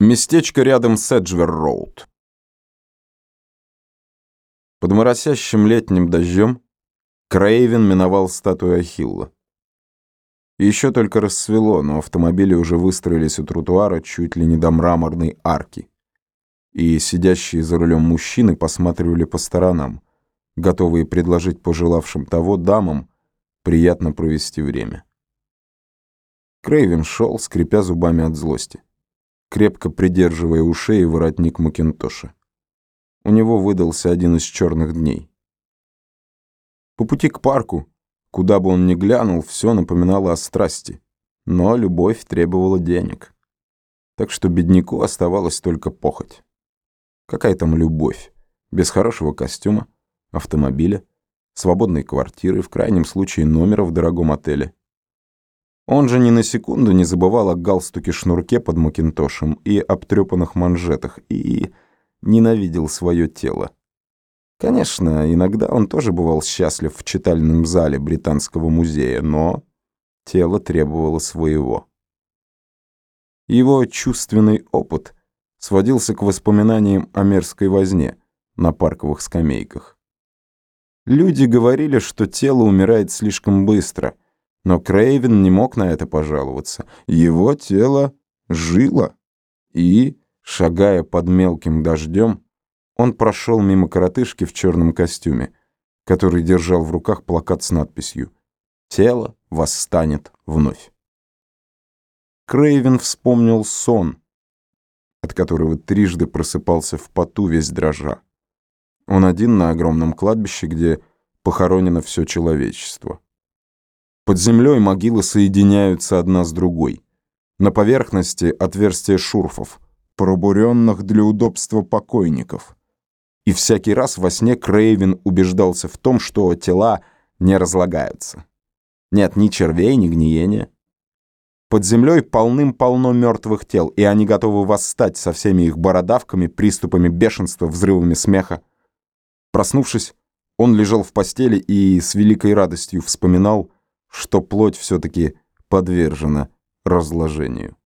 Местечко рядом с Эджвер-Роуд. Под моросящим летним дождем Крейвен миновал статую Ахилла. Еще только рассвело, но автомобили уже выстроились у тротуара чуть ли не до мраморной арки. И сидящие за рулем мужчины посматривали по сторонам, готовые предложить пожелавшим того дамам приятно провести время. Крейвен шел, скрипя зубами от злости крепко придерживая у шеи воротник Макинтоша. У него выдался один из черных дней. По пути к парку, куда бы он ни глянул, все напоминало о страсти, но любовь требовала денег. Так что бедняку оставалось только похоть. Какая там любовь? Без хорошего костюма, автомобиля, свободной квартиры, в крайнем случае номера в дорогом отеле. Он же ни на секунду не забывал о галстуке-шнурке под макинтошем и обтрепанных манжетах, и ненавидел свое тело. Конечно, иногда он тоже бывал счастлив в читальном зале Британского музея, но тело требовало своего. Его чувственный опыт сводился к воспоминаниям о мерзкой возне на парковых скамейках. Люди говорили, что тело умирает слишком быстро — но Крейвен не мог на это пожаловаться. Его тело жило. И, шагая под мелким дождем, он прошел мимо коротышки в черном костюме, который держал в руках плакат с надписью «Тело восстанет вновь». Крейвен вспомнил сон, от которого трижды просыпался в поту весь дрожа. Он один на огромном кладбище, где похоронено все человечество. Под землей могилы соединяются одна с другой. На поверхности отверстия шурфов, пробуренных для удобства покойников. И всякий раз во сне Крейвен убеждался в том, что тела не разлагаются. Нет ни червей, ни гниения. Под землей полным-полно мертвых тел, и они готовы восстать со всеми их бородавками, приступами бешенства, взрывами смеха. Проснувшись, он лежал в постели и с великой радостью вспоминал, что плоть все-таки подвержена разложению.